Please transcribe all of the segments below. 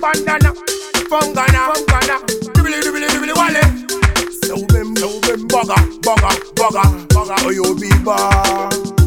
bandana From Ghana, from Ghana Dibili dribbly, dribbly, wale So bim, so bim, bugger, bugger, bugger Oh, you be bad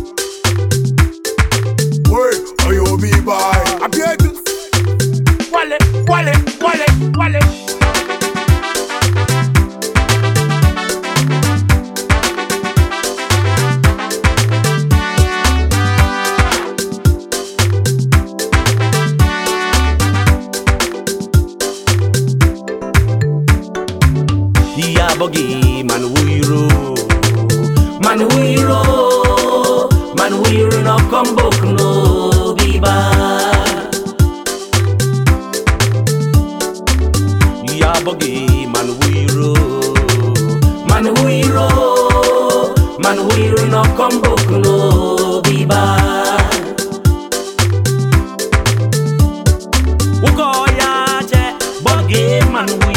abogi man wuyro man wuyro man wuyro no kom bok no biba ya abogi man wuyro man wuyro man wuyro no kom bok no biba ukoya che bogi man wuyro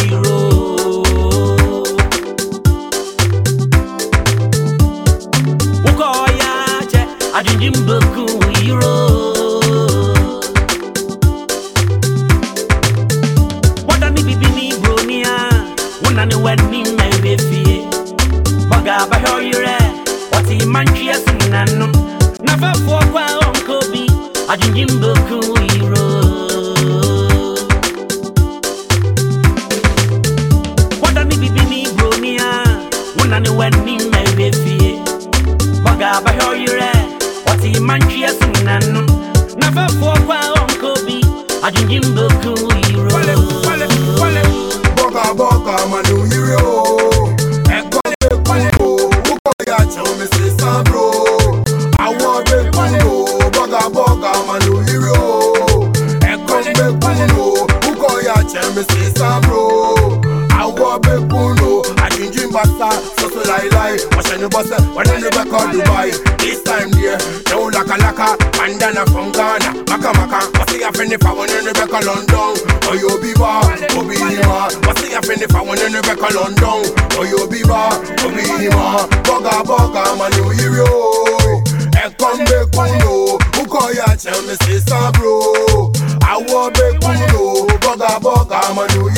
a bɛhwɛ ɔyerɛ wɔte mantwea so nyinanom nafafoɔ kɔ a ɔnkɔ bi adwendwem bɛku yiro wɔda ne bibi ne buroni a wona ne w'ani ma ɛbɛfie bɔga a bɛhwɛ ɔyerɛ wɔte mantwea so nyinanom nafafoɔ kɔ a ɔnkɔ bi the bus When on the back of Dubai This time there Yo laka laka Bandana from Ghana Maka maka What's the friend if I want on the back of London Oh yo biba Oh biba What's the friend if I want on the back of London Oh yo biba Oh biba Boga boga man yo yo Ekombe kundo Ukoya chemisi sabro Awo be kundo Boga boga man yo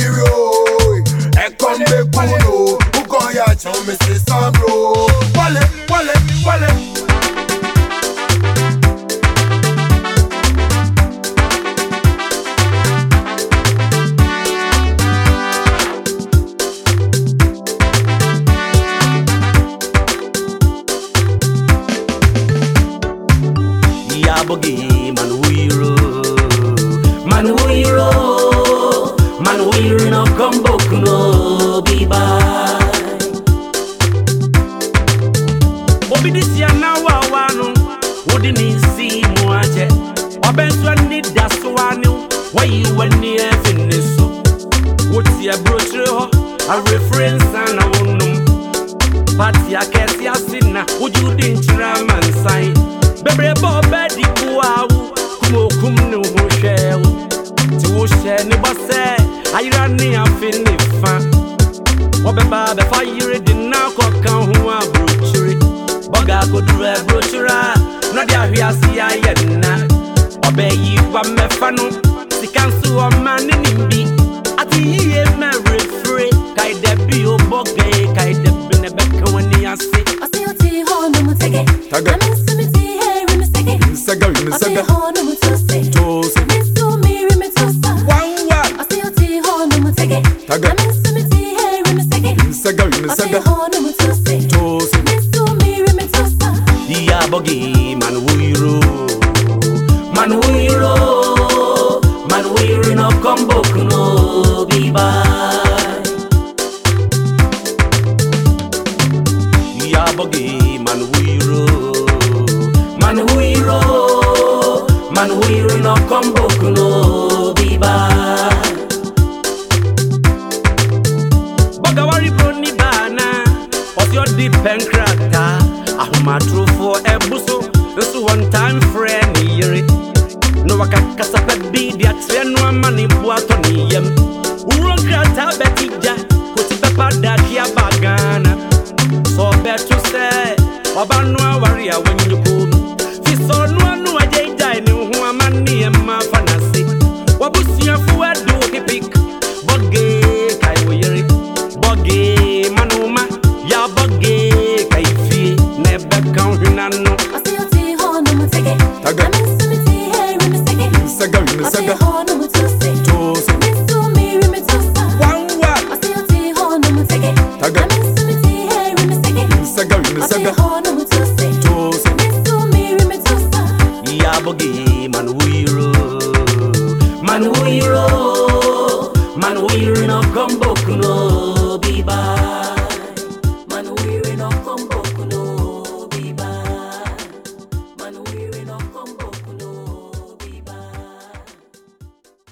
koduru eburochura na ɔde ahwease ayɛ nna ɔbɛyi wa mmɛfa no sika nso ɔma ne nimbi bogi man wiro man wiro man wiro no kombo kuno biba ya bogi man wiro man wiro man wiro no kombo kuno biba one time friend here no waka kasa pet be dia tre no amani bua to ni yem uro grata beti ja ko ti pepa da ki abagana so bet you say oba no awari awenyu